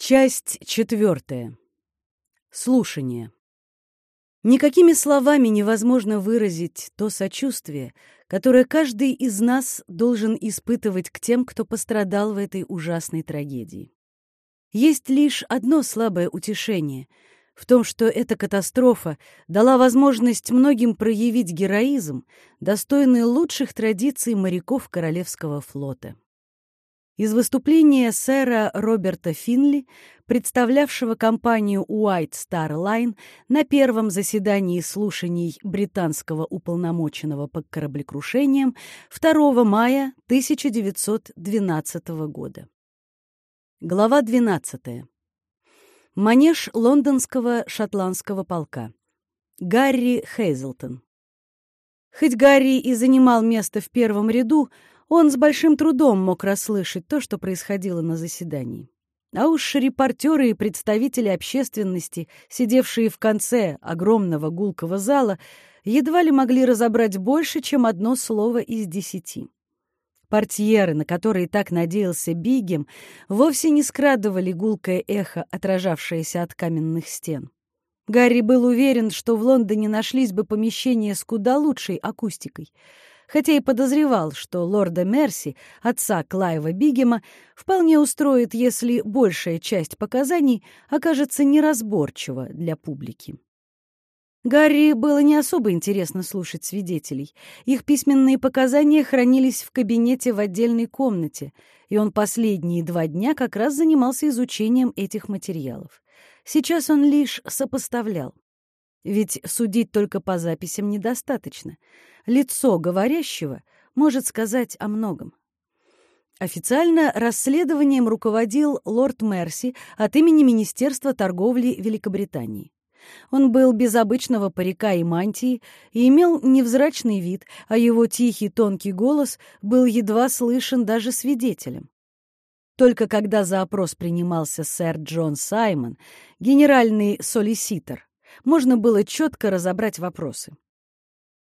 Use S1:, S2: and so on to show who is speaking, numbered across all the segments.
S1: Часть четвертая. Слушание. Никакими словами невозможно выразить то сочувствие, которое каждый из нас должен испытывать к тем, кто пострадал в этой ужасной трагедии. Есть лишь одно слабое утешение в том, что эта катастрофа дала возможность многим проявить героизм, достойный лучших традиций моряков Королевского флота. Из выступления сэра Роберта Финли, представлявшего компанию White Star Line на первом заседании слушаний британского уполномоченного по кораблекрушениям 2 мая 1912 года. Глава 12. Манеж лондонского шотландского полка. Гарри Хейзелтон. Хоть Гарри и занимал место в первом ряду, он с большим трудом мог расслышать то, что происходило на заседании. А уж репортеры и представители общественности, сидевшие в конце огромного гулкого зала, едва ли могли разобрать больше, чем одно слово из десяти. Портьеры, на которые так надеялся Бигем, вовсе не скрадывали гулкое эхо, отражавшееся от каменных стен. Гарри был уверен, что в Лондоне нашлись бы помещения с куда лучшей акустикой — хотя и подозревал, что лорда Мерси, отца Клайва Бигема, вполне устроит, если большая часть показаний окажется неразборчива для публики. Гарри было не особо интересно слушать свидетелей. Их письменные показания хранились в кабинете в отдельной комнате, и он последние два дня как раз занимался изучением этих материалов. Сейчас он лишь сопоставлял. Ведь судить только по записям недостаточно. Лицо говорящего может сказать о многом. Официально расследованием руководил лорд Мерси от имени Министерства торговли Великобритании. Он был без обычного парика и мантии и имел невзрачный вид, а его тихий тонкий голос был едва слышен даже свидетелем. Только когда за опрос принимался сэр Джон Саймон, генеральный солиситор, можно было четко разобрать вопросы.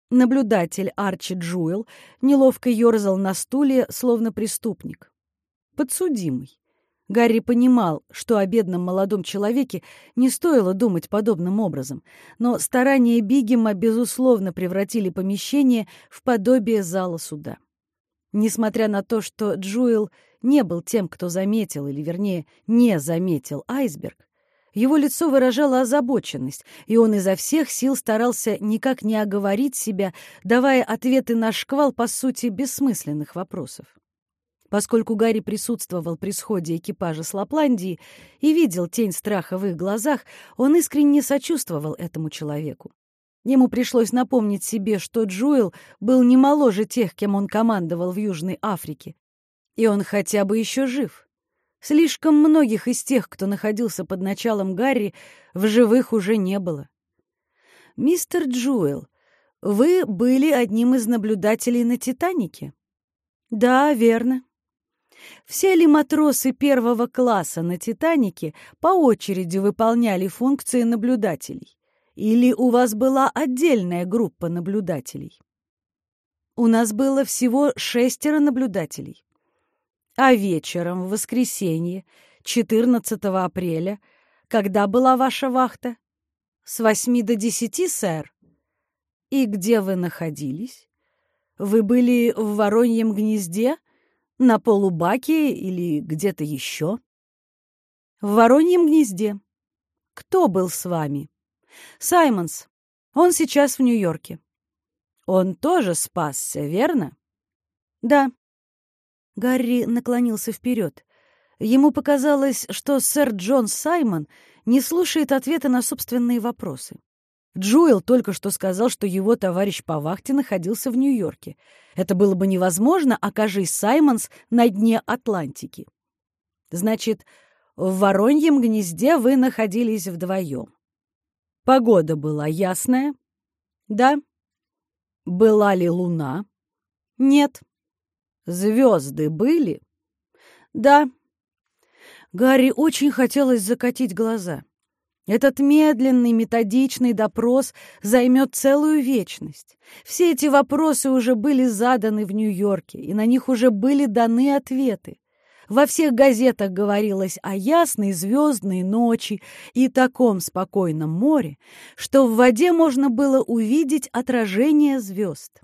S1: Наблюдатель Арчи Джуэл неловко ерзал на стуле, словно преступник. Подсудимый. Гарри понимал, что о бедном молодом человеке не стоило думать подобным образом, но старания Бигема, безусловно, превратили помещение в подобие зала суда. Несмотря на то, что Джуэл не был тем, кто заметил, или, вернее, не заметил айсберг, его лицо выражало озабоченность, и он изо всех сил старался никак не оговорить себя, давая ответы на шквал, по сути, бессмысленных вопросов. Поскольку Гарри присутствовал при сходе экипажа с Лапландии и видел тень страха в их глазах, он искренне сочувствовал этому человеку. Ему пришлось напомнить себе, что Джуэл был не моложе тех, кем он командовал в Южной Африке, и он хотя бы еще жив. Слишком многих из тех, кто находился под началом Гарри, в живых уже не было. «Мистер Джуэл, вы были одним из наблюдателей на «Титанике»?» «Да, верно». Все ли матросы первого класса на «Титанике» по очереди выполняли функции наблюдателей? Или у вас была отдельная группа наблюдателей? У нас было всего шестеро наблюдателей. А вечером, в воскресенье, 14 апреля, когда была ваша вахта? С восьми до десяти, сэр. И где вы находились? Вы были в Вороньем гнезде, на полубаке или где-то еще? В Вороньем гнезде. Кто был с вами? Саймонс. Он сейчас в Нью-Йорке. Он тоже спасся, верно? Да. Гарри наклонился вперед. Ему показалось, что сэр Джон Саймон не слушает ответа на собственные вопросы. Джуэл только что сказал, что его товарищ по вахте находился в Нью-Йорке. Это было бы невозможно, окажись Саймонс на дне Атлантики. Значит, в Вороньем гнезде вы находились вдвоем. Погода была ясная? Да. Была ли луна? Нет. Звезды были? Да. Гарри очень хотелось закатить глаза. Этот медленный, методичный допрос займет целую вечность. Все эти вопросы уже были заданы в Нью-Йорке, и на них уже были даны ответы. Во всех газетах говорилось о ясной звездной ночи и таком спокойном море, что в воде можно было увидеть отражение звезд.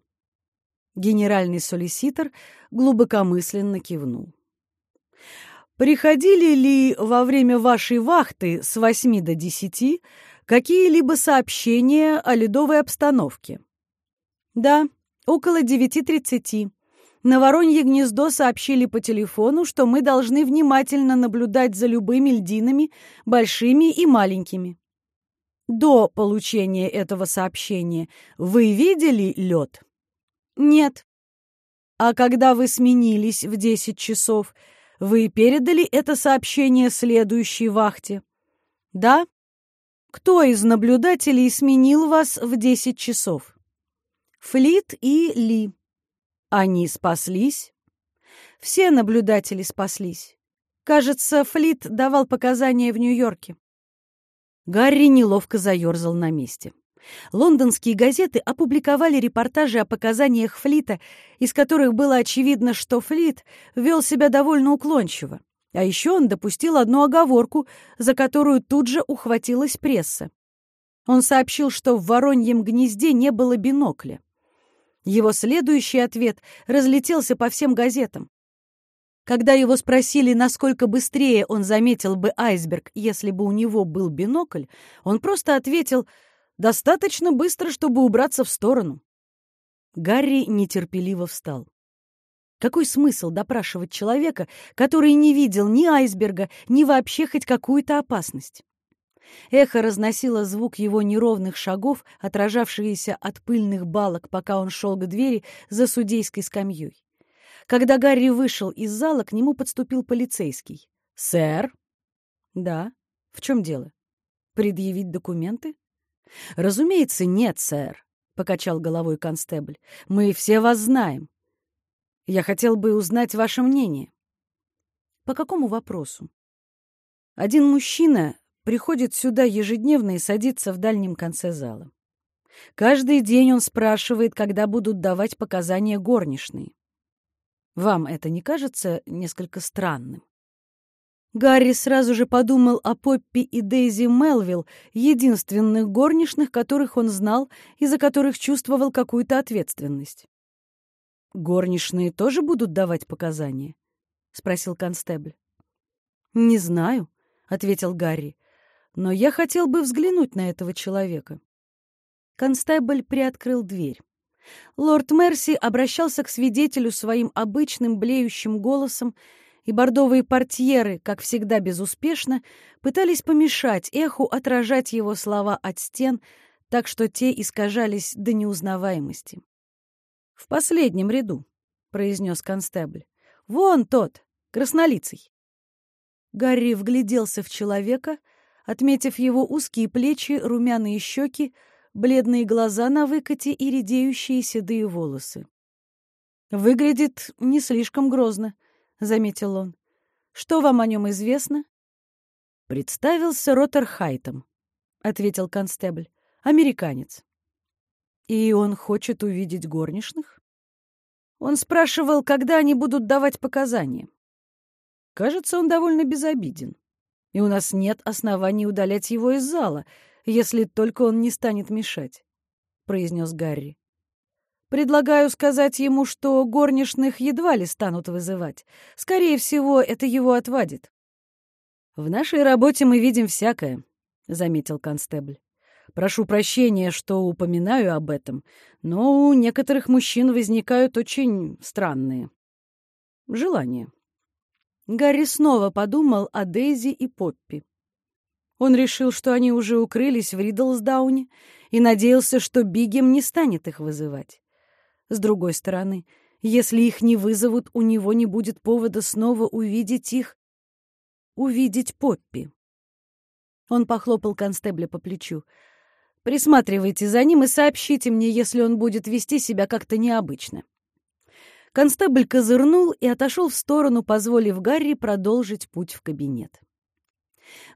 S1: Генеральный солиситор глубокомысленно кивнул. Приходили ли во время вашей вахты с 8 до 10 какие-либо сообщения о ледовой обстановке? Да, около 9.30. На Воронье гнездо сообщили по телефону, что мы должны внимательно наблюдать за любыми льдинами, большими и маленькими. До получения этого сообщения вы видели лед? Нет. А когда вы сменились в 10 часов, вы передали это сообщение следующей вахте? Да? Кто из наблюдателей сменил вас в 10 часов? Флит и Ли. Они спаслись? Все наблюдатели спаслись. Кажется, Флит давал показания в Нью-Йорке. Гарри неловко заерзал на месте. Лондонские газеты опубликовали репортажи о показаниях Флита, из которых было очевидно, что Флит вел себя довольно уклончиво. А еще он допустил одну оговорку, за которую тут же ухватилась пресса. Он сообщил, что в вороньем гнезде не было бинокля. Его следующий ответ разлетелся по всем газетам. Когда его спросили, насколько быстрее он заметил бы айсберг, если бы у него был бинокль, он просто ответил — Достаточно быстро, чтобы убраться в сторону. Гарри нетерпеливо встал. Какой смысл допрашивать человека, который не видел ни айсберга, ни вообще хоть какую-то опасность? Эхо разносило звук его неровных шагов, отражавшиеся от пыльных балок, пока он шел к двери за судейской скамьей. Когда Гарри вышел из зала, к нему подступил полицейский. «Сэр?» «Да. В чем дело? Предъявить документы?» «Разумеется, нет, сэр», — покачал головой констебль. «Мы все вас знаем. Я хотел бы узнать ваше мнение». «По какому вопросу?» «Один мужчина приходит сюда ежедневно и садится в дальнем конце зала. Каждый день он спрашивает, когда будут давать показания горничные. Вам это не кажется несколько странным?» Гарри сразу же подумал о Поппи и Дейзи Мелвилл, единственных горничных, которых он знал и за которых чувствовал какую-то ответственность. «Горничные тоже будут давать показания?» — спросил констебль. «Не знаю», — ответил Гарри, — «но я хотел бы взглянуть на этого человека». Констебль приоткрыл дверь. Лорд Мерси обращался к свидетелю своим обычным блеющим голосом и бордовые портьеры, как всегда безуспешно, пытались помешать эху отражать его слова от стен, так что те искажались до неузнаваемости. «В последнем ряду», — произнес констебль. «Вон тот, краснолицый». Гарри вгляделся в человека, отметив его узкие плечи, румяные щеки, бледные глаза на выкате и редеющие седые волосы. «Выглядит не слишком грозно», — заметил он. «Что вам о нем известно?» «Представился Роттерхайтом», — ответил констебль. «Американец». «И он хочет увидеть горничных?» Он спрашивал, когда они будут давать показания. Кажется, он довольно безобиден. И у нас нет оснований удалять его из зала, если только он не станет мешать, — произнес Гарри. Предлагаю сказать ему, что горничных едва ли станут вызывать. Скорее всего, это его отвадит. «В нашей работе мы видим всякое», — заметил констебль. «Прошу прощения, что упоминаю об этом, но у некоторых мужчин возникают очень странные желания». Гарри снова подумал о Дейзи и Поппи. Он решил, что они уже укрылись в Ридлсдауне и надеялся, что Бигем не станет их вызывать. С другой стороны, если их не вызовут, у него не будет повода снова увидеть их, увидеть Поппи. Он похлопал констебля по плечу. «Присматривайте за ним и сообщите мне, если он будет вести себя как-то необычно». Констебль козырнул и отошел в сторону, позволив Гарри продолжить путь в кабинет.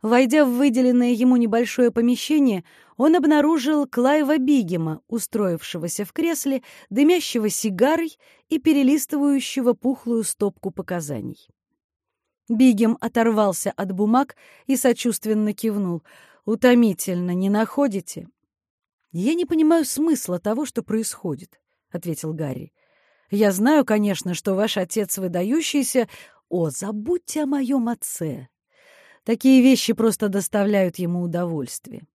S1: Войдя в выделенное ему небольшое помещение, он обнаружил Клайва Бигема, устроившегося в кресле, дымящего сигарой и перелистывающего пухлую стопку показаний. Бигем оторвался от бумаг и сочувственно кивнул. «Утомительно, не находите?» «Я не понимаю смысла того, что происходит», — ответил Гарри. «Я знаю, конечно, что ваш отец выдающийся. О, забудьте о моем отце. Такие вещи просто доставляют ему удовольствие.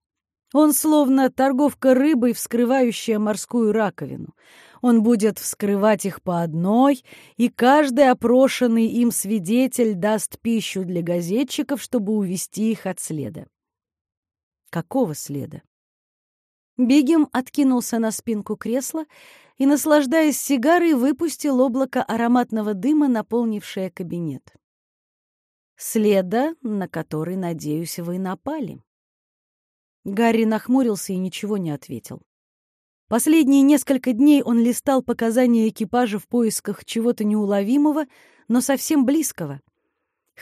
S1: Он словно торговка рыбой, вскрывающая морскую раковину. Он будет вскрывать их по одной, и каждый опрошенный им свидетель даст пищу для газетчиков, чтобы увести их от следа. Какого следа? Бигем откинулся на спинку кресла и, наслаждаясь сигарой, выпустил облако ароматного дыма, наполнившее кабинет. «Следа, на который, надеюсь, вы напали». Гарри нахмурился и ничего не ответил. Последние несколько дней он листал показания экипажа в поисках чего-то неуловимого, но совсем близкого.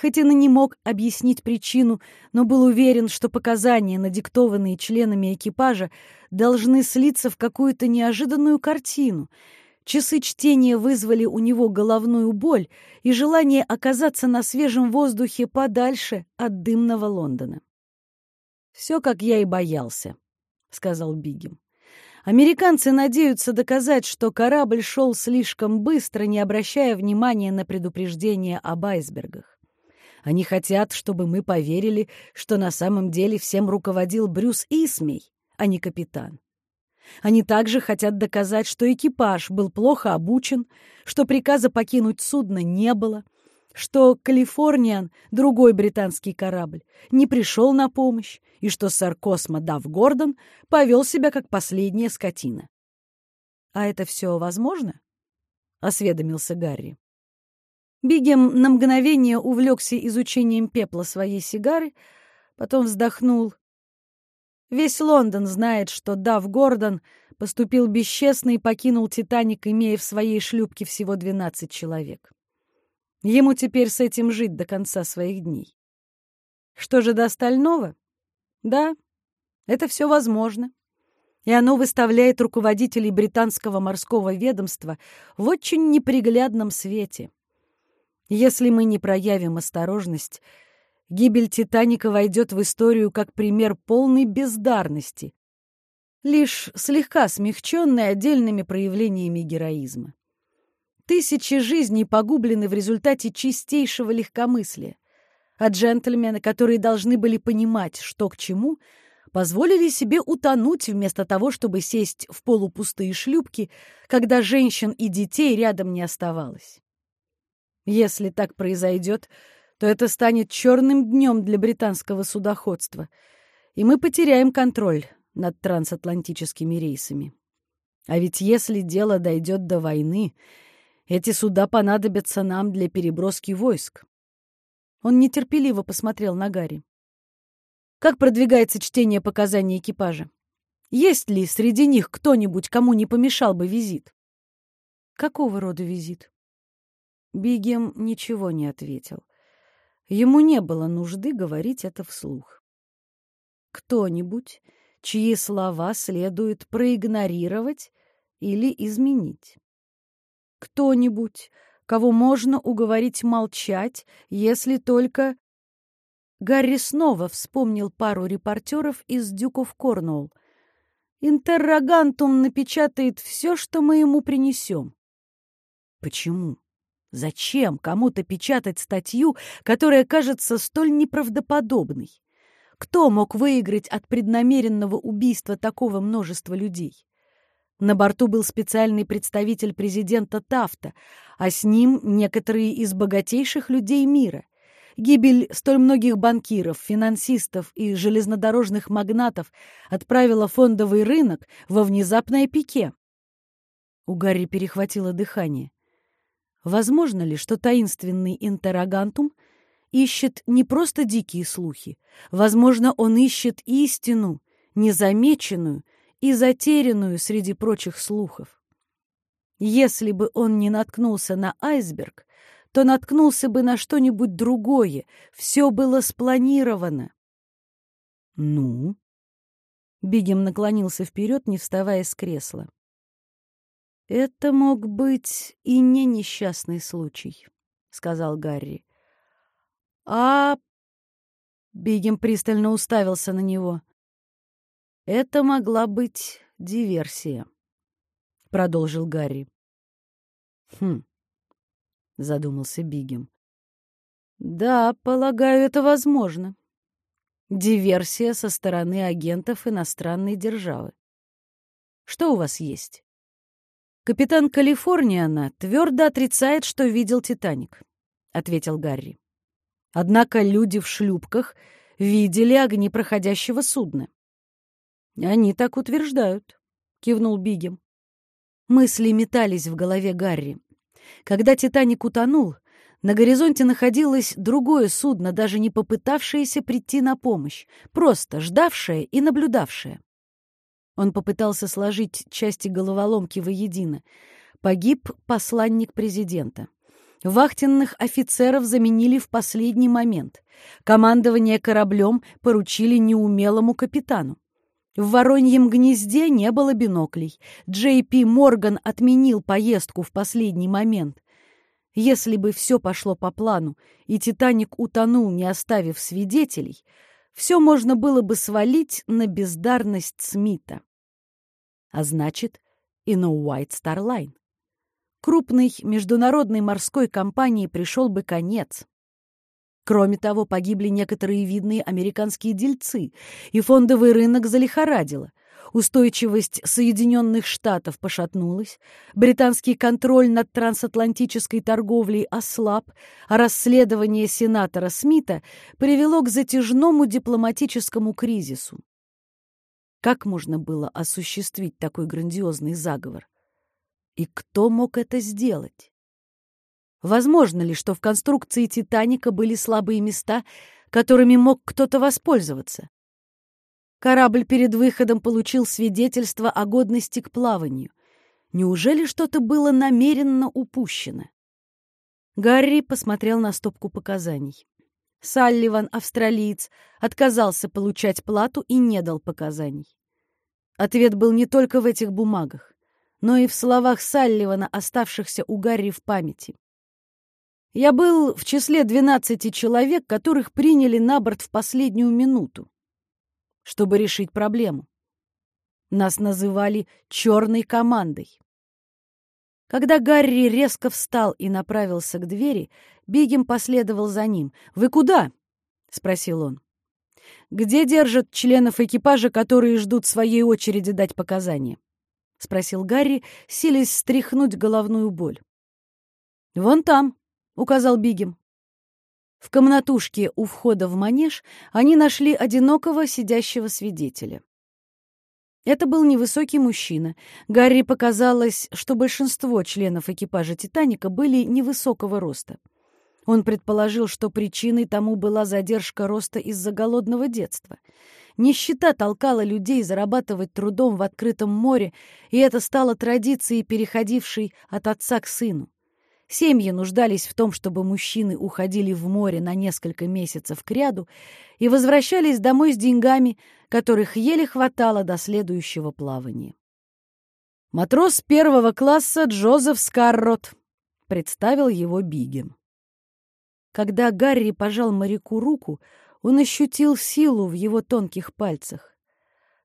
S1: Хоть он и не мог объяснить причину, но был уверен, что показания, надиктованные членами экипажа, должны слиться в какую-то неожиданную картину. Часы чтения вызвали у него головную боль и желание оказаться на свежем воздухе подальше от дымного Лондона. «Все, как я и боялся», — сказал Бигем. «Американцы надеются доказать, что корабль шел слишком быстро, не обращая внимания на предупреждение об айсбергах. Они хотят, чтобы мы поверили, что на самом деле всем руководил Брюс Исмей, а не капитан. Они также хотят доказать, что экипаж был плохо обучен, что приказа покинуть судно не было, что «Калифорниан», другой британский корабль, не пришел на помощь, и что сэр Космо Дав Гордон повел себя как последняя скотина. «А это все возможно?» — осведомился Гарри. Бигем на мгновение увлекся изучением пепла своей сигары, потом вздохнул. Весь Лондон знает, что Дав Гордон поступил бесчестно и покинул «Титаник», имея в своей шлюпке всего 12 человек. Ему теперь с этим жить до конца своих дней. Что же до остального? Да, это все возможно. И оно выставляет руководителей британского морского ведомства в очень неприглядном свете. Если мы не проявим осторожность, гибель «Титаника» войдет в историю как пример полной бездарности, лишь слегка смягченный отдельными проявлениями героизма. Тысячи жизней погублены в результате чистейшего легкомыслия, а джентльмены, которые должны были понимать, что к чему, позволили себе утонуть вместо того, чтобы сесть в полупустые шлюпки, когда женщин и детей рядом не оставалось. Если так произойдет, то это станет черным днем для британского судоходства, и мы потеряем контроль над трансатлантическими рейсами. А ведь если дело дойдет до войны, эти суда понадобятся нам для переброски войск. Он нетерпеливо посмотрел на Гарри. Как продвигается чтение показаний экипажа? Есть ли среди них кто-нибудь, кому не помешал бы визит? Какого рода визит? Бигем ничего не ответил. Ему не было нужды говорить это вслух. Кто-нибудь, чьи слова следует проигнорировать или изменить кто-нибудь, кого можно уговорить молчать, если только... Гарри снова вспомнил пару репортеров из «Дюков Корнуолл». «Интеррогантум напечатает все, что мы ему принесем». Почему? Зачем кому-то печатать статью, которая кажется столь неправдоподобной? Кто мог выиграть от преднамеренного убийства такого множества людей? На борту был специальный представитель президента Тафта, а с ним некоторые из богатейших людей мира. Гибель столь многих банкиров, финансистов и железнодорожных магнатов отправила фондовый рынок во внезапное пике. У Гарри перехватило дыхание. Возможно ли, что таинственный интеррогантум ищет не просто дикие слухи? Возможно, он ищет истину, незамеченную, и затерянную среди прочих слухов. Если бы он не наткнулся на айсберг, то наткнулся бы на что-нибудь другое. Все было спланировано. «Ну?» Бигем наклонился вперед, не вставая с кресла. «Это мог быть и не несчастный случай», — сказал Гарри. А... Бигем пристально уставился на него. Это могла быть диверсия, продолжил Гарри. Хм, задумался Бигем. Да, полагаю, это возможно. Диверсия со стороны агентов иностранной державы. Что у вас есть? Капитан Калифорниана твердо отрицает, что видел «Титаник», — ответил Гарри. Однако люди в шлюпках видели огни проходящего судна. «Они так утверждают», — кивнул Бигем. Мысли метались в голове Гарри. Когда «Титаник» утонул, на горизонте находилось другое судно, даже не попытавшееся прийти на помощь, просто ждавшее и наблюдавшее. Он попытался сложить части головоломки воедино. Погиб посланник президента. Вахтенных офицеров заменили в последний момент. Командование кораблем поручили неумелому капитану. В Вороньем гнезде не было биноклей. Джей Пи Морган отменил поездку в последний момент. Если бы все пошло по плану, и «Титаник» утонул, не оставив свидетелей, все можно было бы свалить на бездарность Смита. А значит, и на White Star Line крупной международной морской компании пришел бы конец. Кроме того, погибли некоторые видные американские дельцы, и фондовый рынок залихорадило. Устойчивость Соединенных Штатов пошатнулась, британский контроль над трансатлантической торговлей ослаб, а расследование сенатора Смита привело к затяжному дипломатическому кризису. Как можно было осуществить такой грандиозный заговор? И кто мог это сделать? Возможно ли, что в конструкции «Титаника» были слабые места, которыми мог кто-то воспользоваться? Корабль перед выходом получил свидетельство о годности к плаванию. Неужели что-то было намеренно упущено? Гарри посмотрел на стопку показаний. Салливан, австралиец, отказался получать плату и не дал показаний. Ответ был не только в этих бумагах но и в словах Салливана, оставшихся у Гарри в памяти. Я был в числе двенадцати человек, которых приняли на борт в последнюю минуту, чтобы решить проблему. Нас называли «черной командой». Когда Гарри резко встал и направился к двери, Бигем последовал за ним. «Вы куда?» — спросил он. «Где держат членов экипажа, которые ждут своей очереди дать показания?» — спросил Гарри, силясь стряхнуть головную боль. «Вон там», — указал Бигем. В комнатушке у входа в манеж они нашли одинокого сидящего свидетеля. Это был невысокий мужчина. Гарри показалось, что большинство членов экипажа «Титаника» были невысокого роста. Он предположил, что причиной тому была задержка роста из-за голодного детства — Нищета толкала людей зарабатывать трудом в открытом море, и это стало традицией, переходившей от отца к сыну. Семьи нуждались в том, чтобы мужчины уходили в море на несколько месяцев кряду и возвращались домой с деньгами, которых еле хватало до следующего плавания. «Матрос первого класса Джозеф Скаррот», — представил его Бигем. Когда Гарри пожал моряку руку, он ощутил силу в его тонких пальцах.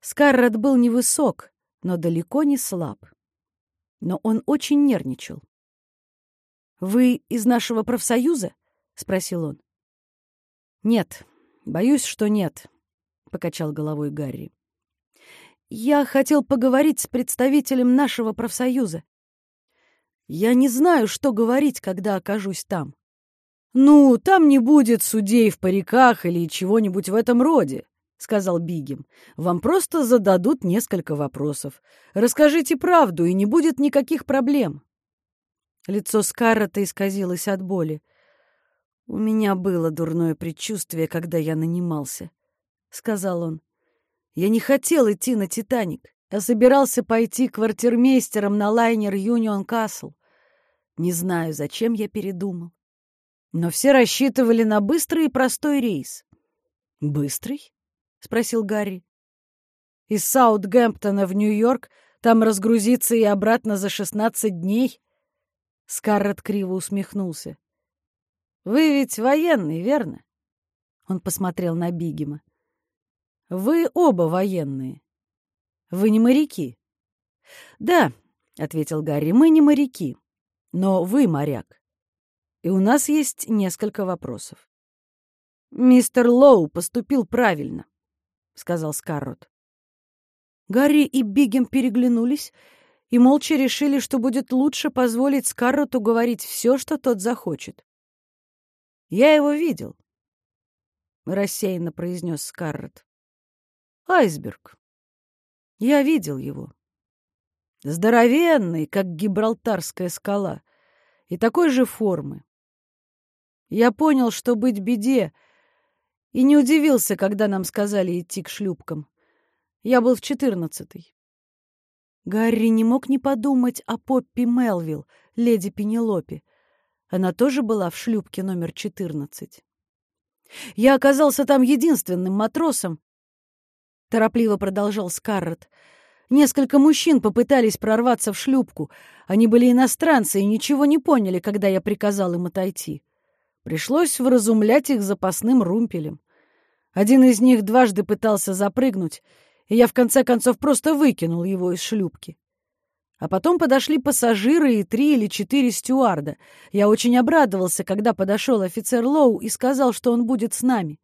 S1: Скаррот был невысок, но далеко не слаб. Но он очень нервничал. «Вы из нашего профсоюза?» — спросил он. «Нет, боюсь, что нет», — покачал головой Гарри. «Я хотел поговорить с представителем нашего профсоюза. Я не знаю, что говорить, когда окажусь там. «Ну, там не будет судей в париках или чего-нибудь в этом роде», — сказал Бигем. «Вам просто зададут несколько вопросов. Расскажите правду, и не будет никаких проблем». Лицо Скаррета исказилось от боли. «У меня было дурное предчувствие, когда я нанимался», — сказал он. «Я не хотел идти на «Титаник». Я собирался пойти квартирмейстером на лайнер «Юнион Касл». Не знаю, зачем я передумал. Но все рассчитывали на быстрый и простой рейс. «Быстрый?» — спросил Гарри. «Из Саутгемптона в Нью-Йорк там разгрузиться и обратно за шестнадцать дней?» Скаррет криво усмехнулся. «Вы ведь военный, верно?» Он посмотрел на Бигема. «Вы оба военные. Вы не моряки?» «Да», — ответил Гарри, — «мы не моряки, но вы моряк. И у нас есть несколько вопросов». «Мистер Лоу поступил правильно», — сказал Скаррот. Гарри и Бигем переглянулись и молча решили, что будет лучше позволить Скарроту говорить все, что тот захочет. «Я его видел», — рассеянно произнес Скаррот. «Айсберг. Я видел его. Здоровенный, как гибралтарская скала, и такой же формы. Я понял, что быть беде, и не удивился, когда нам сказали идти к шлюпкам. Я был в четырнадцатый. Гарри не мог не подумать о Поппи Мелвилл, леди Пенелопе. Она тоже была в шлюпке номер четырнадцать. Я оказался там единственным матросом. Торопливо продолжал Скаррет. Несколько мужчин попытались прорваться в шлюпку. Они были иностранцы и ничего не поняли, когда я приказал им отойти. Пришлось вразумлять их запасным румпелем. Один из них дважды пытался запрыгнуть, и я в конце концов просто выкинул его из шлюпки. А потом подошли пассажиры и три или четыре стюарда. Я очень обрадовался, когда подошел офицер Лоу и сказал, что он будет с нами.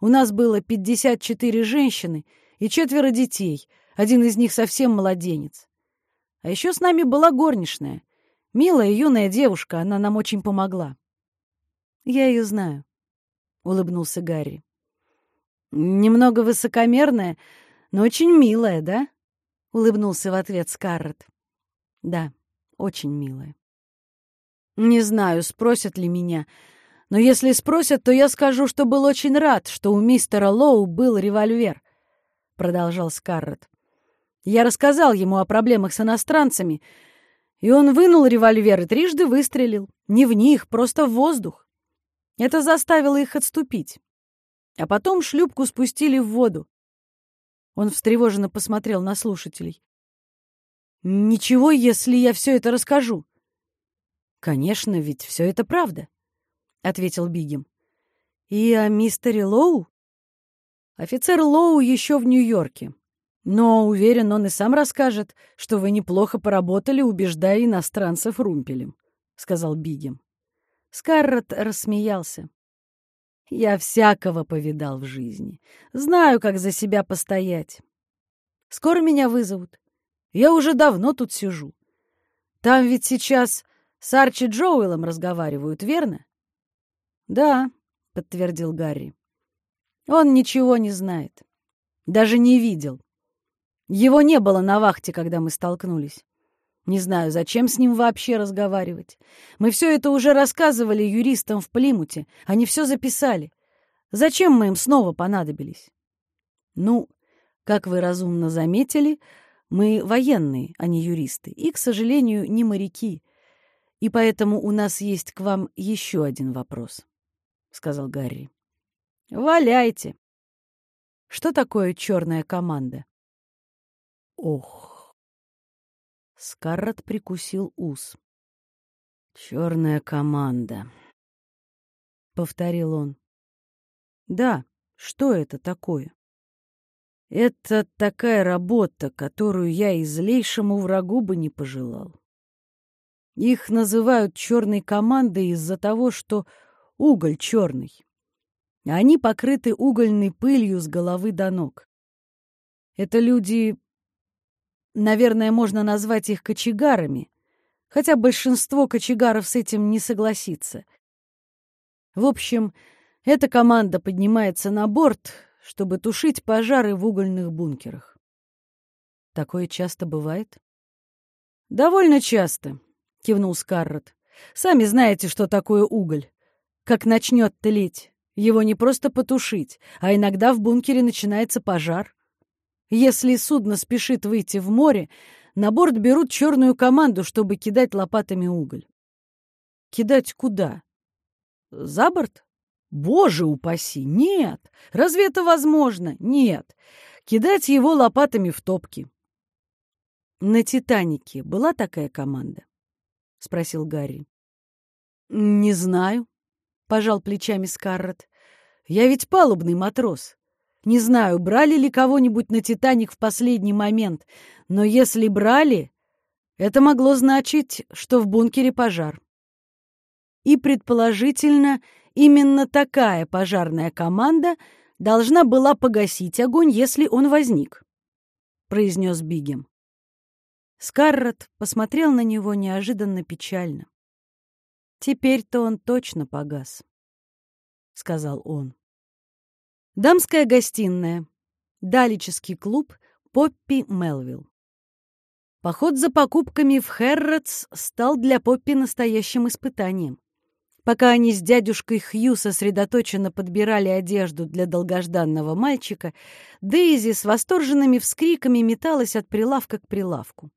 S1: У нас было 54 женщины и четверо детей, один из них совсем младенец. А еще с нами была горничная. Милая юная девушка, она нам очень помогла. «Я ее знаю», — улыбнулся Гарри. «Немного высокомерная, но очень милая, да?» — улыбнулся в ответ Скарлетт. «Да, очень милая». «Не знаю, спросят ли меня, но если спросят, то я скажу, что был очень рад, что у мистера Лоу был револьвер», — продолжал Скарлетт. «Я рассказал ему о проблемах с иностранцами, и он вынул револьвер и трижды выстрелил. Не в них, просто в воздух. Это заставило их отступить. А потом шлюпку спустили в воду. Он встревоженно посмотрел на слушателей. «Ничего, если я все это расскажу». «Конечно, ведь все это правда», — ответил Бигем. «И о мистере Лоу?» «Офицер Лоу еще в Нью-Йорке. Но, уверен, он и сам расскажет, что вы неплохо поработали, убеждая иностранцев румпелем», — сказал Бигем. Скаррот рассмеялся. Я всякого повидал в жизни. Знаю, как за себя постоять. Скоро меня вызовут. Я уже давно тут сижу. Там ведь сейчас с Арчи Джоуэлом разговаривают, верно? Да, подтвердил Гарри. Он ничего не знает. Даже не видел. Его не было на вахте, когда мы столкнулись. Не знаю, зачем с ним вообще разговаривать. Мы все это уже рассказывали юристам в Плимуте. Они все записали. Зачем мы им снова понадобились? Ну, как вы разумно заметили, мы военные, а не юристы. И, к сожалению, не моряки. И поэтому у нас есть к вам еще один вопрос, — сказал Гарри. Валяйте. Что такое черная команда? Ох. Скаррот прикусил ус. «Черная команда», — повторил он. «Да, что это такое?» «Это такая работа, которую я и злейшему врагу бы не пожелал. Их называют черной командой из-за того, что уголь черный. Они покрыты угольной пылью с головы до ног. Это люди Наверное, можно назвать их кочегарами, хотя большинство кочегаров с этим не согласится. В общем, эта команда поднимается на борт, чтобы тушить пожары в угольных бункерах. Такое часто бывает? Довольно часто, кивнул Скаррот. Сами знаете, что такое уголь. Как начнет тлеть, его не просто потушить, а иногда в бункере начинается пожар. Если судно спешит выйти в море, на борт берут черную команду, чтобы кидать лопатами уголь. Кидать куда? За борт? Боже упаси! Нет! Разве это возможно? Нет! Кидать его лопатами в топки. На «Титанике» была такая команда? — спросил Гарри. «Не знаю», — пожал плечами Скаррет. Я ведь палубный матрос. Не знаю, брали ли кого-нибудь на «Титаник» в последний момент, но если брали, это могло значить, что в бункере пожар. И, предположительно, именно такая пожарная команда должна была погасить огонь, если он возник, — произнес Бигем. Скаррот посмотрел на него неожиданно печально. «Теперь-то он точно погас», — сказал он. Дамская гостиная. Далический клуб Поппи Мелвилл. Поход за покупками в Хэрротс стал для Поппи настоящим испытанием. Пока они с дядюшкой Хью сосредоточенно подбирали одежду для долгожданного мальчика, Дейзи с восторженными вскриками металась от прилавка к прилавку.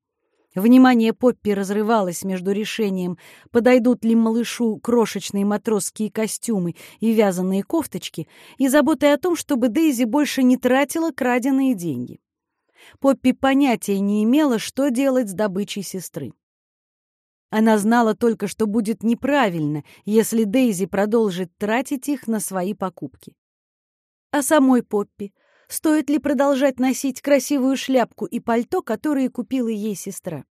S1: Внимание Поппи разрывалось между решением, подойдут ли малышу крошечные матросские костюмы и вязаные кофточки, и заботой о том, чтобы Дейзи больше не тратила краденые деньги. Поппи понятия не имела, что делать с добычей сестры. Она знала только, что будет неправильно, если Дейзи продолжит тратить их на свои покупки. А самой Поппи — стоит ли продолжать носить красивую шляпку и пальто, которые купила ей сестра.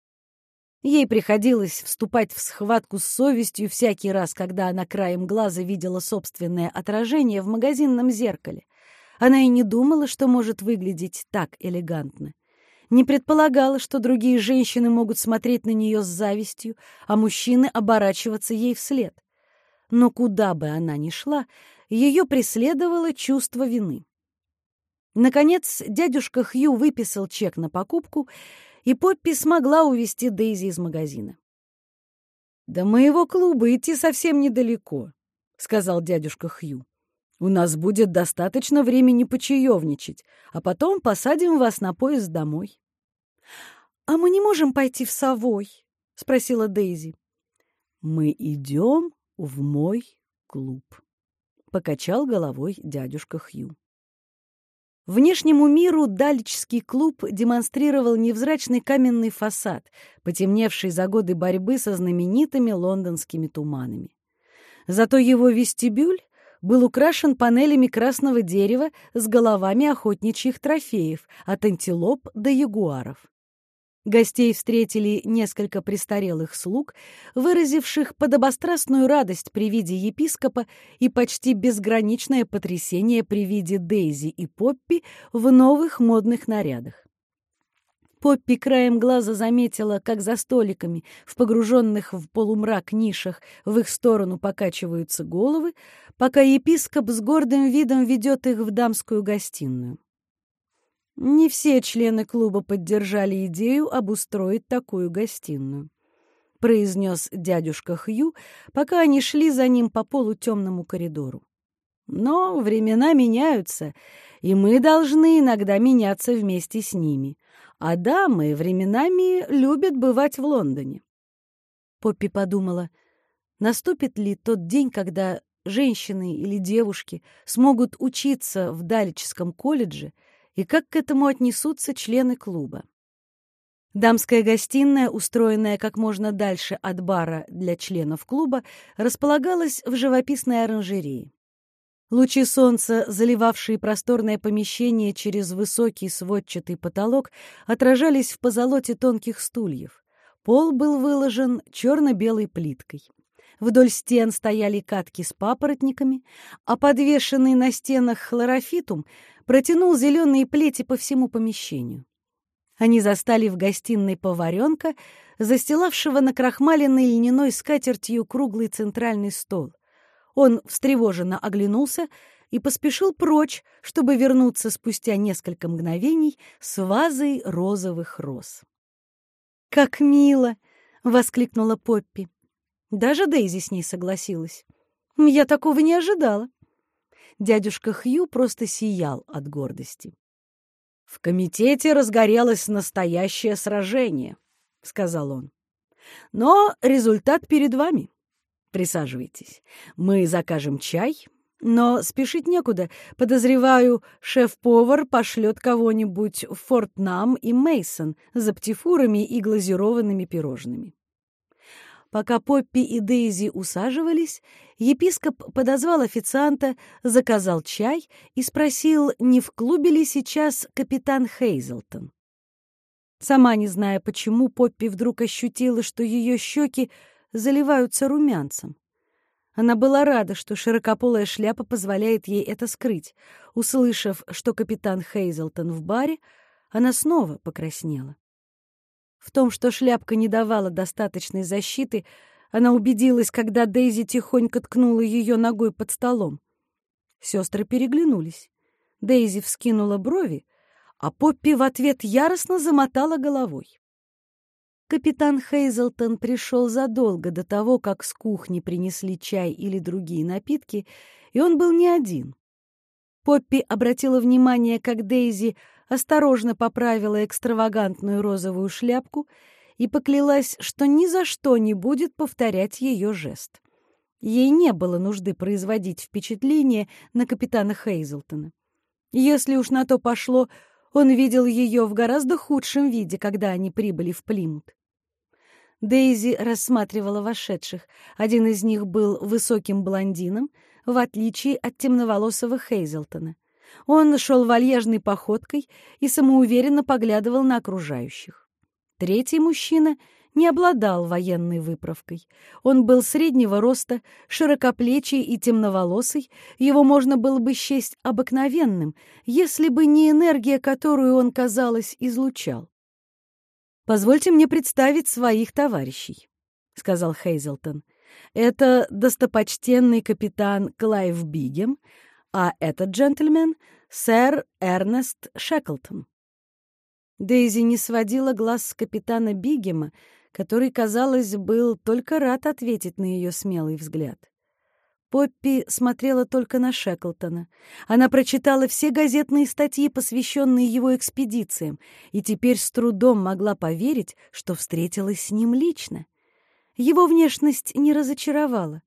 S1: Ей приходилось вступать в схватку с совестью всякий раз, когда она краем глаза видела собственное отражение в магазинном зеркале. Она и не думала, что может выглядеть так элегантно. Не предполагала, что другие женщины могут смотреть на нее с завистью, а мужчины оборачиваться ей вслед. Но куда бы она ни шла, ее преследовало чувство вины. Наконец, дядюшка Хью выписал чек на покупку, и Поппи смогла увести Дейзи из магазина. «До моего клуба идти совсем недалеко», — сказал дядюшка Хью. «У нас будет достаточно времени почаевничать, а потом посадим вас на поезд домой». «А мы не можем пойти в Совой?» — спросила Дейзи. «Мы идем в мой клуб», — покачал головой дядюшка Хью. Внешнему миру Далечский клуб демонстрировал невзрачный каменный фасад, потемневший за годы борьбы со знаменитыми лондонскими туманами. Зато его вестибюль был украшен панелями красного дерева с головами охотничьих трофеев, от антилоп до ягуаров. Гостей встретили несколько престарелых слуг, выразивших подобострастную радость при виде епископа и почти безграничное потрясение при виде Дейзи и Поппи в новых модных нарядах. Поппи краем глаза заметила, как за столиками, в погруженных в полумрак нишах, в их сторону покачиваются головы, пока епископ с гордым видом ведет их в дамскую гостиную. Не все члены клуба поддержали идею обустроить такую гостиную, произнес дядюшка Хью, пока они шли за ним по полутемному коридору. Но времена меняются, и мы должны иногда меняться вместе с ними. А дамы временами любят бывать в Лондоне. Поппи подумала, наступит ли тот день, когда женщины или девушки смогут учиться в Далическом колледже и как к этому отнесутся члены клуба. Дамская гостиная, устроенная как можно дальше от бара для членов клуба, располагалась в живописной оранжерее. Лучи солнца, заливавшие просторное помещение через высокий сводчатый потолок, отражались в позолоте тонких стульев. Пол был выложен черно-белой плиткой. Вдоль стен стояли катки с папоротниками, а подвешенный на стенах хлорофитум протянул зеленые плети по всему помещению. Они застали в гостиной поваренка, застилавшего на крахмаленной льняной скатертью круглый центральный стол. Он встревоженно оглянулся и поспешил прочь, чтобы вернуться спустя несколько мгновений с вазой розовых роз. «Как мило!» — воскликнула Поппи. Даже Дейзи с ней согласилась. «Я такого не ожидала дядюшка Хью просто сиял от гордости. «В комитете разгорелось настоящее сражение», — сказал он. «Но результат перед вами. Присаживайтесь. Мы закажем чай, но спешить некуда. Подозреваю, шеф-повар пошлет кого-нибудь в Фортнам и Мейсон за птифурами и глазированными пирожными». Пока Поппи и Дейзи усаживались, епископ подозвал официанта, заказал чай и спросил, не в клубе ли сейчас капитан Хейзелтон. Сама не зная почему, Поппи вдруг ощутила, что ее щеки заливаются румянцем. Она была рада, что широкополая шляпа позволяет ей это скрыть. Услышав, что капитан Хейзелтон в баре, она снова покраснела. В том, что шляпка не давала достаточной защиты, она убедилась, когда Дейзи тихонько ткнула ее ногой под столом. Сестры переглянулись. Дейзи вскинула брови, а Поппи в ответ яростно замотала головой. Капитан Хейзелтон пришел задолго до того, как с кухни принесли чай или другие напитки, и он был не один. Поппи обратила внимание, как Дейзи осторожно поправила экстравагантную розовую шляпку и поклялась, что ни за что не будет повторять ее жест. Ей не было нужды производить впечатление на капитана Хейзелтона. Если уж на то пошло, он видел ее в гораздо худшем виде, когда они прибыли в Плимут. Дейзи рассматривала вошедших. Один из них был высоким блондином, в отличие от темноволосого Хейзелтона. Он шел вальяжной походкой и самоуверенно поглядывал на окружающих. Третий мужчина не обладал военной выправкой. Он был среднего роста, широкоплечий и темноволосый, его можно было бы счесть обыкновенным, если бы не энергия, которую он, казалось, излучал. «Позвольте мне представить своих товарищей», — сказал Хейзелтон. «Это достопочтенный капитан Клайв Бигем, а этот джентльмен — сэр Эрнест Шеклтон». Дейзи не сводила глаз с капитана Бигема, который, казалось, был только рад ответить на ее смелый взгляд. Поппи смотрела только на Шеклтона. Она прочитала все газетные статьи, посвященные его экспедициям, и теперь с трудом могла поверить, что встретилась с ним лично. Его внешность не разочаровала.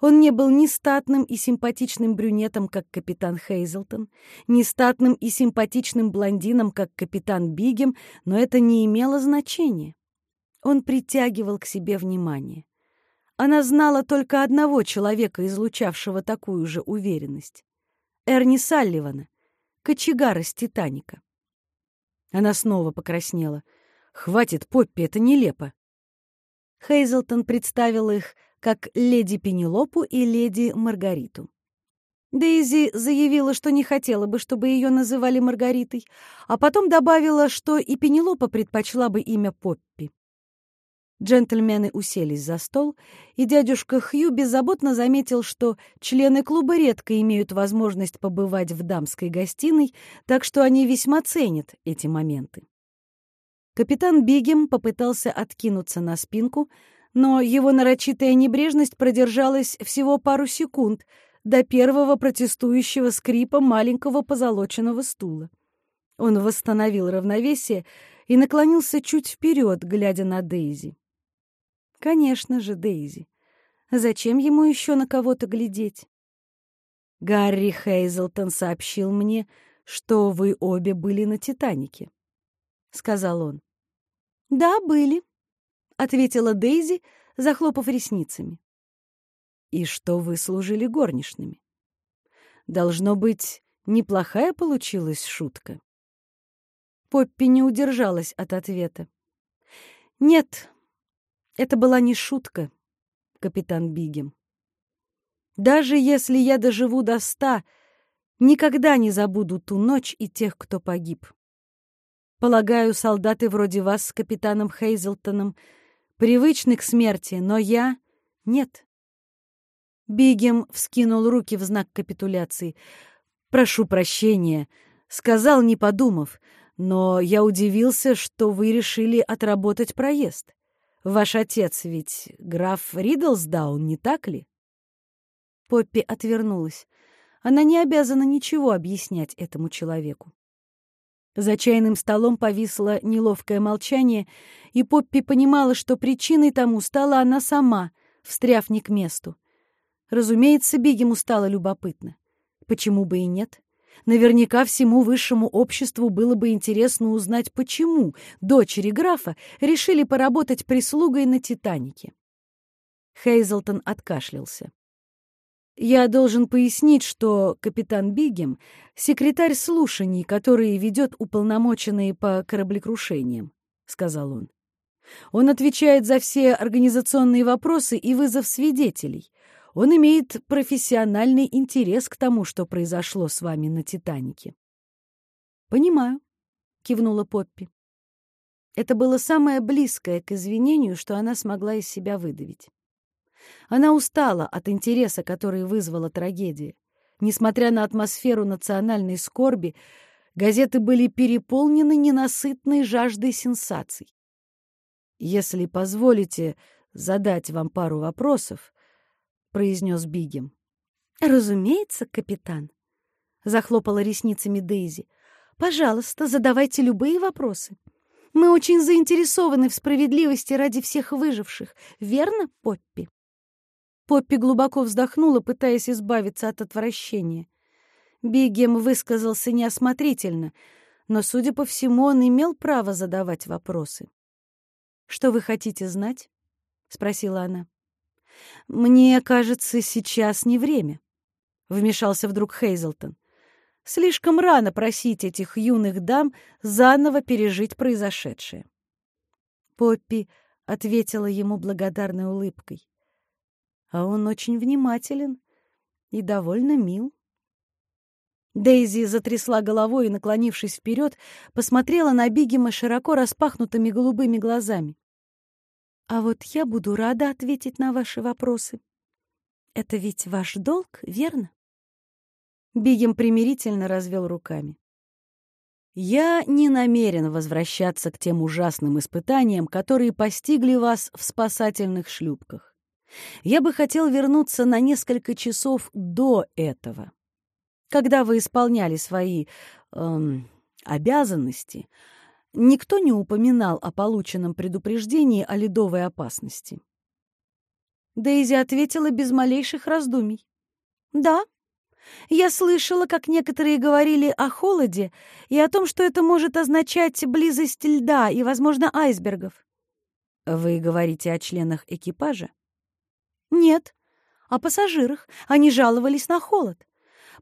S1: Он не был ни статным и симпатичным брюнетом, как капитан Хейзелтон, ни статным и симпатичным блондином, как капитан Бигем, но это не имело значения. Он притягивал к себе внимание. Она знала только одного человека, излучавшего такую же уверенность. Эрни Салливана, кочегара с «Титаника». Она снова покраснела. «Хватит, Поппи, это нелепо». Хейзелтон представил их как леди Пенелопу и леди Маргариту. Дейзи заявила, что не хотела бы, чтобы ее называли Маргаритой, а потом добавила, что и Пенелопа предпочла бы имя Поппи. Джентльмены уселись за стол, и дядюшка Хью беззаботно заметил, что члены клуба редко имеют возможность побывать в дамской гостиной, так что они весьма ценят эти моменты. Капитан Бигем попытался откинуться на спинку, но его нарочитая небрежность продержалась всего пару секунд до первого протестующего скрипа маленького позолоченного стула. Он восстановил равновесие и наклонился чуть вперед, глядя на Дейзи. Конечно же, Дейзи. Зачем ему еще на кого-то глядеть? Гарри Хейзелтон сообщил мне, что вы обе были на «Титанике», — сказал он. «Да, были», — ответила Дейзи, захлопав ресницами. «И что вы служили горничными? Должно быть, неплохая получилась шутка». Поппи не удержалась от ответа. «Нет, это была не шутка, капитан Бигем. Даже если я доживу до ста, никогда не забуду ту ночь и тех, кто погиб. Полагаю, солдаты вроде вас с капитаном Хейзелтоном привычны к смерти, но я — нет. Бигем вскинул руки в знак капитуляции. «Прошу прощения», — сказал, не подумав, «но я удивился, что вы решили отработать проезд. Ваш отец ведь граф Ридлсдаун, не так ли?» Поппи отвернулась. Она не обязана ничего объяснять этому человеку. За чайным столом повисло неловкое молчание, и Поппи понимала, что причиной тому стала она сама, встряв не к месту. Разумеется, Бигему стало любопытно. Почему бы и нет? Наверняка всему высшему обществу было бы интересно узнать, почему дочери графа решили поработать прислугой на «Титанике». Хейзелтон откашлялся. Я должен пояснить, что капитан Бигем — секретарь слушаний, который ведет уполномоченные по кораблекрушениям, — сказал он. Он отвечает за все организационные вопросы и вызов свидетелей. Он имеет профессиональный интерес к тому, что произошло с вами на «Титанике». «Понимаю», — кивнула Поппи. Это было самое близкое к извинению, что она смогла из себя выдавить. Она устала от интереса, который вызвала трагедия. Несмотря на атмосферу национальной скорби, газеты были переполнены ненасытной жаждой сенсаций. «Если позволите задать вам пару вопросов», — произнес Бигем. «Разумеется, капитан», — захлопала ресницами Дейзи. «Пожалуйста, задавайте любые вопросы. Мы очень заинтересованы в справедливости ради всех выживших. Верно, Поппи?» Поппи глубоко вздохнула, пытаясь избавиться от отвращения. Бигем высказался неосмотрительно, но, судя по всему, он имел право задавать вопросы. «Что вы хотите знать?» — спросила она. «Мне кажется, сейчас не время», — вмешался вдруг Хейзелтон. «Слишком рано просить этих юных дам заново пережить произошедшее». Поппи ответила ему благодарной улыбкой а он очень внимателен и довольно мил. Дейзи затрясла головой и, наклонившись вперед, посмотрела на Бигема широко распахнутыми голубыми глазами. «А вот я буду рада ответить на ваши вопросы. Это ведь ваш долг, верно?» Бигем примирительно развел руками. «Я не намерен возвращаться к тем ужасным испытаниям, которые постигли вас в спасательных шлюпках. Я бы хотел вернуться на несколько часов до этого. Когда вы исполняли свои эм, обязанности, никто не упоминал о полученном предупреждении о ледовой опасности. Дейзи ответила без малейших раздумий. «Да, я слышала, как некоторые говорили о холоде и о том, что это может означать близость льда и, возможно, айсбергов». «Вы говорите о членах экипажа?» Нет, о пассажирах. Они жаловались на холод.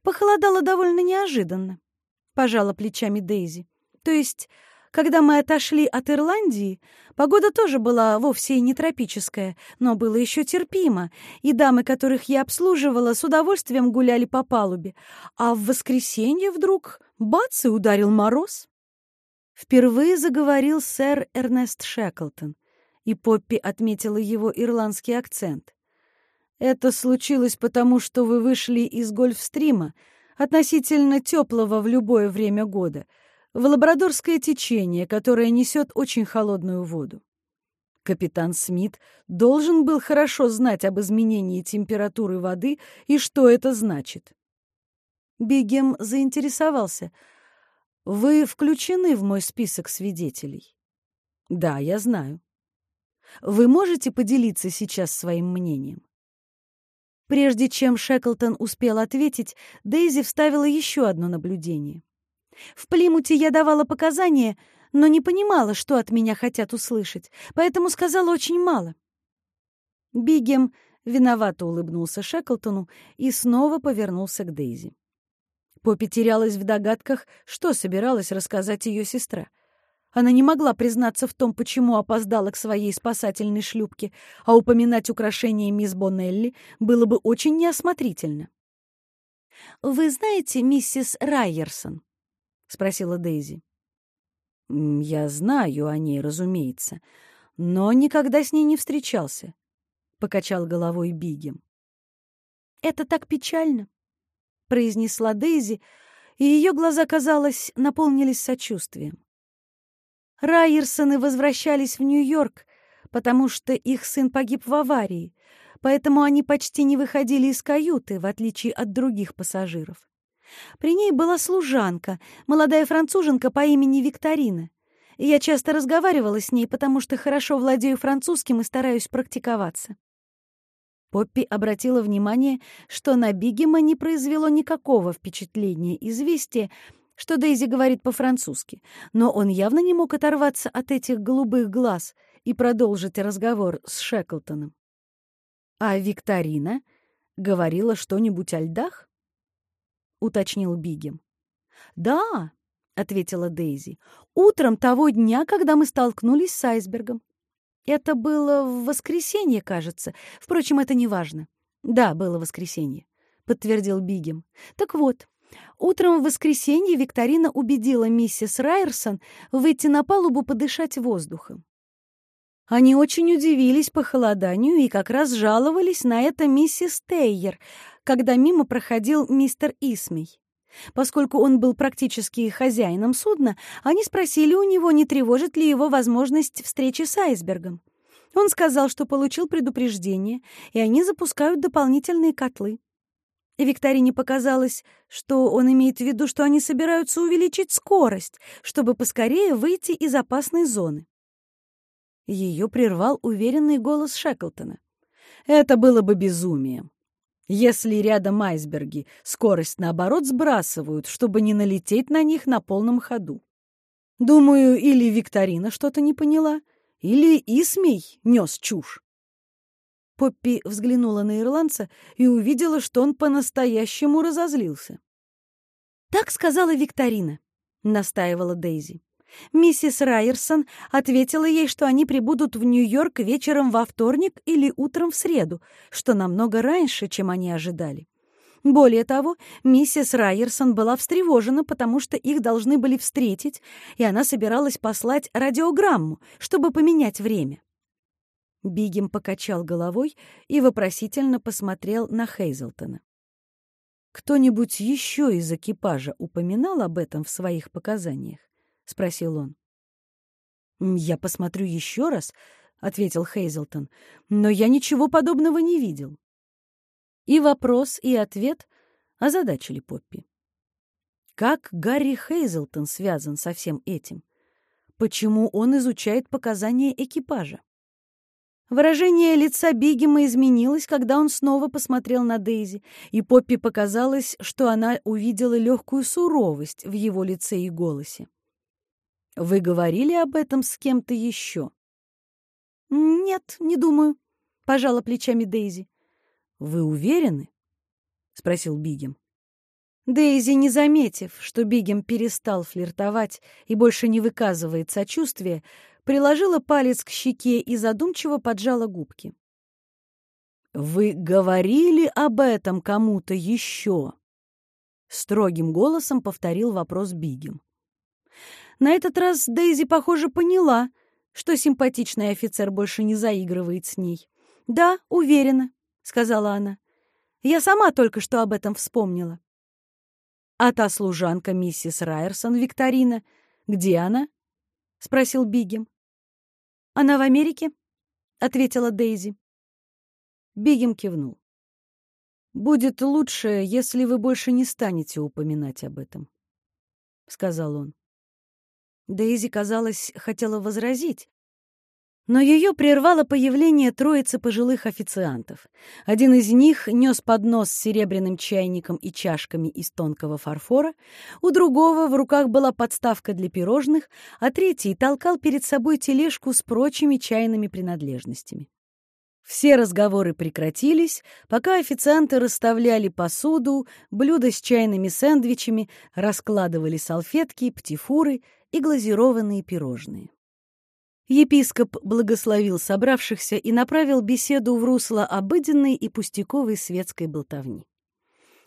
S1: Похолодало довольно неожиданно. Пожала плечами Дейзи. То есть, когда мы отошли от Ирландии, погода тоже была вовсе не тропическая, но было еще терпимо, и дамы, которых я обслуживала, с удовольствием гуляли по палубе. А в воскресенье вдруг бац и ударил мороз. Впервые заговорил сэр Эрнест Шеклтон, и Поппи отметила его ирландский акцент. Это случилось потому, что вы вышли из гольфстрима, относительно теплого в любое время года, в лабрадорское течение, которое несет очень холодную воду. Капитан Смит должен был хорошо знать об изменении температуры воды и что это значит. Бигем заинтересовался. «Вы включены в мой список свидетелей?» «Да, я знаю. Вы можете поделиться сейчас своим мнением?» Прежде чем Шеклтон успел ответить, Дейзи вставила еще одно наблюдение. «В Плимуте я давала показания, но не понимала, что от меня хотят услышать, поэтому сказала очень мало». Бигем виновато улыбнулся Шеклтону и снова повернулся к Дейзи. Поппи терялась в догадках, что собиралась рассказать ее сестра — она не могла признаться в том, почему опоздала к своей спасательной шлюпке, а упоминать украшение мисс Боннелли было бы очень неосмотрительно. «Вы знаете миссис Райерсон?» — спросила Дейзи. «Я знаю о ней, разумеется, но никогда с ней не встречался», — покачал головой Бигем. «Это так печально», — произнесла Дейзи, и ее глаза, казалось, наполнились сочувствием. Райерсоны возвращались в Нью-Йорк, потому что их сын погиб в аварии, поэтому они почти не выходили из каюты, в отличие от других пассажиров. При ней была служанка, молодая француженка по имени Викторина. я часто разговаривала с ней, потому что хорошо владею французским и стараюсь практиковаться. Поппи обратила внимание, что на Бигема не произвело никакого впечатления известия, что Дейзи говорит по-французски, но он явно не мог оторваться от этих голубых глаз и продолжить разговор с Шеклтоном. А Викторина говорила что-нибудь о льдах? Уточнил Бигем. Да, ответила Дейзи. Утром того дня, когда мы столкнулись с айсбергом. Это было в воскресенье, кажется. Впрочем, это не важно. Да, было воскресенье, подтвердил Бигем. Так вот, утром в воскресенье Викторина убедила миссис Райерсон выйти на палубу подышать воздухом. Они очень удивились похолоданию и как раз жаловались на это миссис Тейер, когда мимо проходил мистер Исмей. Поскольку он был практически хозяином судна, они спросили у него, не тревожит ли его возможность встречи с айсбергом. Он сказал, что получил предупреждение, и они запускают дополнительные котлы. Викторине показалось, что он имеет в виду, что они собираются увеличить скорость, чтобы поскорее выйти из опасной зоны. Ее прервал уверенный голос Шеклтона. «Это было бы безумием. Если рядом айсберги, скорость, наоборот, сбрасывают, чтобы не налететь на них на полном ходу. Думаю, или Викторина что-то не поняла, или Исмей нес чушь. Поппи взглянула на ирландца и увидела, что он по-настоящему разозлился. «Так сказала Викторина», — настаивала Дейзи. Миссис Райерсон ответила ей, что они прибудут в Нью-Йорк вечером во вторник или утром в среду, что намного раньше, чем они ожидали. Более того, миссис Райерсон была встревожена, потому что их должны были встретить, и она собиралась послать радиограмму, чтобы поменять время. Бигем покачал головой и вопросительно посмотрел на Хейзелтона. «Кто-нибудь еще из экипажа упоминал об этом в своих показаниях?» — спросил он. «Я посмотрю еще раз», — ответил Хейзелтон, «но я ничего подобного не видел». И вопрос, и ответ озадачили Поппи. Как Гарри Хейзелтон связан со всем этим? Почему он изучает показания экипажа? Выражение лица Бигема изменилось, когда он снова посмотрел на Дейзи, и Поппи показалось, что она увидела легкую суровость в его лице и голосе. Вы говорили об этом с кем-то еще? Нет, не думаю, пожала плечами Дейзи. Вы уверены? спросил Бигем. Дейзи, не заметив, что Бигем перестал флиртовать и больше не выказывает сочувствия, приложила палец к щеке и задумчиво поджала губки. «Вы говорили об этом кому-то еще?» Строгим голосом повторил вопрос Бигем. На этот раз Дейзи, похоже, поняла, что симпатичный офицер больше не заигрывает с ней. «Да, уверена», — сказала она. «Я сама только что об этом вспомнила». «А та служанка миссис Райерсон, Викторина, где она?» — спросил Бигем. «Она в Америке?» — ответила Дейзи. Бигем кивнул. «Будет лучше, если вы больше не станете упоминать об этом», — сказал он. Дейзи, казалось, хотела возразить, но ее прервало появление троицы пожилых официантов. Один из них нес поднос с серебряным чайником и чашками из тонкого фарфора, у другого в руках была подставка для пирожных, а третий толкал перед собой тележку с прочими чайными принадлежностями. Все разговоры прекратились, пока официанты расставляли посуду, блюда с чайными сэндвичами, раскладывали салфетки, птифуры и глазированные пирожные. Епископ благословил собравшихся и направил беседу в русло обыденной и пустяковой светской болтовни.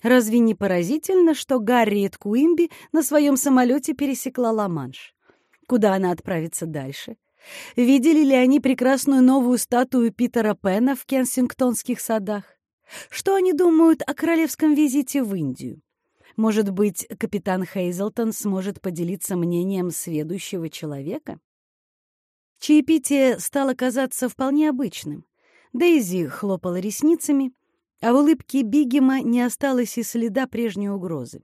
S1: Разве не поразительно, что Гарриет Куимби на своем самолете пересекла Ла-Манш? Куда она отправится дальше? Видели ли они прекрасную новую статую Питера Пена в кенсингтонских садах? Что они думают о королевском визите в Индию? Может быть, капитан Хейзелтон сможет поделиться мнением сведущего человека? Чаепитие стало казаться вполне обычным. Дейзи хлопала ресницами, а в улыбке Бигема не осталось и следа прежней угрозы.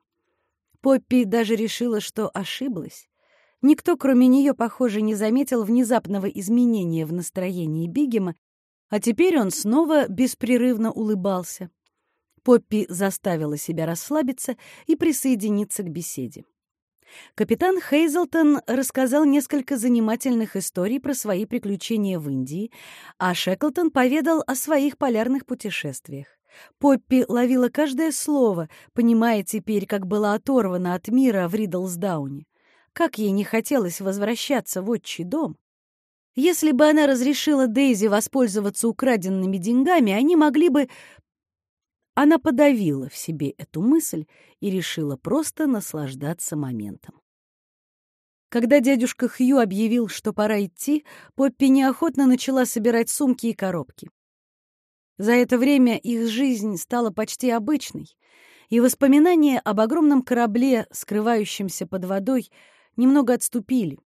S1: Поппи даже решила, что ошиблась. Никто, кроме нее, похоже, не заметил внезапного изменения в настроении Бигема, а теперь он снова беспрерывно улыбался. Поппи заставила себя расслабиться и присоединиться к беседе. Капитан Хейзелтон рассказал несколько занимательных историй про свои приключения в Индии, а Шеклтон поведал о своих полярных путешествиях. Поппи ловила каждое слово, понимая теперь, как была оторвана от мира в Ридлсдауне. Как ей не хотелось возвращаться в отчий дом. Если бы она разрешила Дейзи воспользоваться украденными деньгами, они могли бы... Она подавила в себе эту мысль и решила просто наслаждаться моментом. Когда дядюшка Хью объявил, что пора идти, Поппи неохотно начала собирать сумки и коробки. За это время их жизнь стала почти обычной, и воспоминания об огромном корабле, скрывающемся под водой, немного отступили.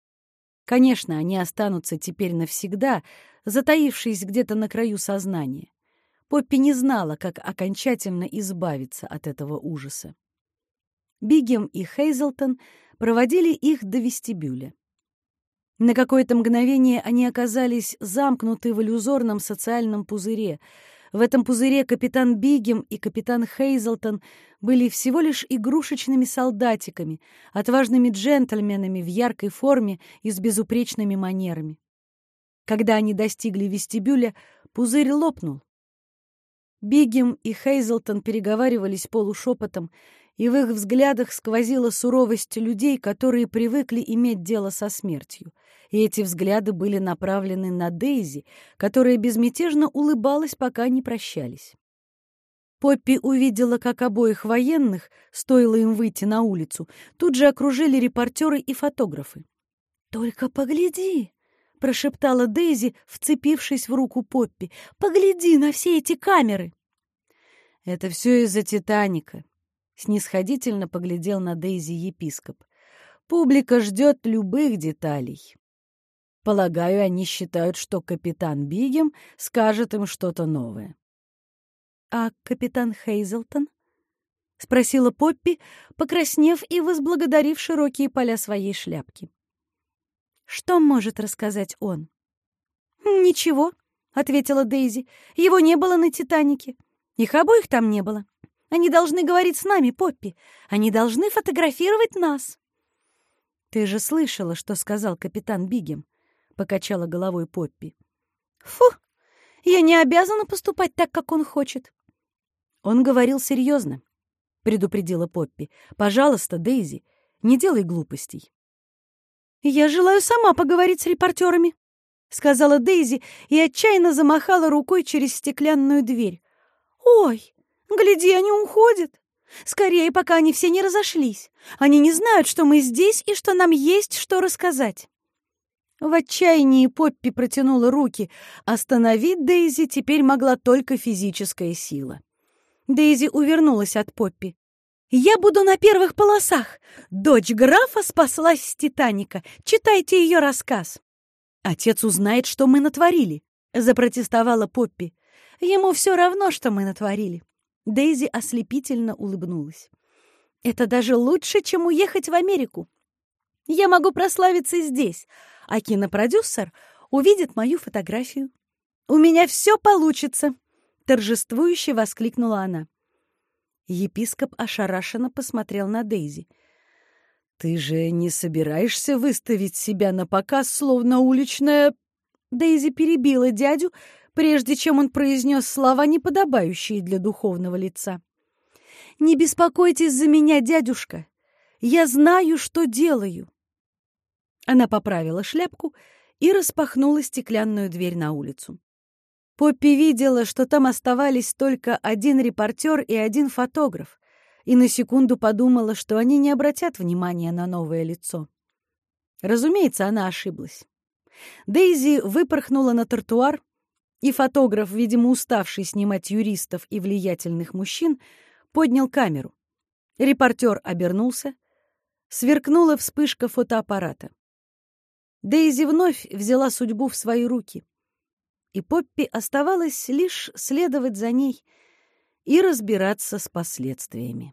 S1: Конечно, они останутся теперь навсегда, затаившись где-то на краю сознания. Поппи не знала, как окончательно избавиться от этого ужаса. Бигем и Хейзелтон проводили их до вестибюля. На какое-то мгновение они оказались замкнуты в иллюзорном социальном пузыре. В этом пузыре капитан Бигем и капитан Хейзелтон были всего лишь игрушечными солдатиками, отважными джентльменами в яркой форме и с безупречными манерами. Когда они достигли вестибюля, пузырь лопнул. Бигем и Хейзелтон переговаривались полушепотом, и в их взглядах сквозила суровость людей, которые привыкли иметь дело со смертью. И эти взгляды были направлены на Дейзи, которая безмятежно улыбалась, пока не прощались. Поппи увидела, как обоих военных, стоило им выйти на улицу, тут же окружили репортеры и фотографы. «Только погляди!» — прошептала Дейзи, вцепившись в руку Поппи. «Погляди на все эти камеры!» «Это все из-за Титаника», — снисходительно поглядел на Дейзи епископ. «Публика ждет любых деталей. Полагаю, они считают, что капитан Бигем скажет им что-то новое».
S2: «А капитан Хейзелтон?» — спросила Поппи, покраснев и возблагодарив широкие поля своей шляпки. «Что может рассказать он?»
S3: «Ничего», — ответила Дейзи. «Его не было на «Титанике». Их обоих там не было. Они должны говорить с нами, Поппи. Они должны фотографировать нас.
S1: Ты же слышала, что сказал капитан Бигем, покачала головой Поппи.
S3: Фу, я не обязана поступать так, как он хочет.
S1: Он говорил серьезно, предупредила Поппи. Пожалуйста, Дейзи, не делай глупостей.
S3: Я желаю сама поговорить с репортерами, сказала Дейзи и отчаянно замахала рукой через стеклянную дверь. Ой, Гляди, они уходят. Скорее, пока они все не разошлись. Они не знают, что мы здесь и что нам есть что рассказать. В отчаянии Поппи протянула руки. Остановить Дейзи теперь могла только физическая сила. Дейзи увернулась от Поппи. «Я буду на первых полосах. Дочь графа спаслась с Титаника. Читайте ее рассказ». «Отец узнает, что мы натворили», — запротестовала Поппи. «Ему все равно, что мы натворили. Дейзи ослепительно улыбнулась. «Это даже лучше, чем уехать в Америку. Я могу прославиться здесь, а кинопродюсер увидит мою фотографию. У меня все получится!» Торжествующе воскликнула она. Епископ ошарашенно посмотрел на Дейзи. «Ты же не собираешься выставить себя на показ, словно уличная...» Дейзи перебила дядю, прежде чем он произнес слова, неподобающие для духовного лица. «Не беспокойтесь за меня, дядюшка. Я знаю, что делаю». Она поправила шляпку и распахнула стеклянную дверь на улицу. Поппи видела, что там оставались только один репортер и один фотограф, и на секунду подумала, что они не обратят внимания на новое лицо. Разумеется, она ошиблась. Дейзи выпорхнула на тротуар, и фотограф, видимо, уставший снимать юристов и влиятельных мужчин, поднял камеру. Репортер обернулся. Сверкнула вспышка фотоаппарата. Дейзи вновь взяла судьбу в свои руки. И Поппи оставалось лишь следовать за ней и разбираться с последствиями.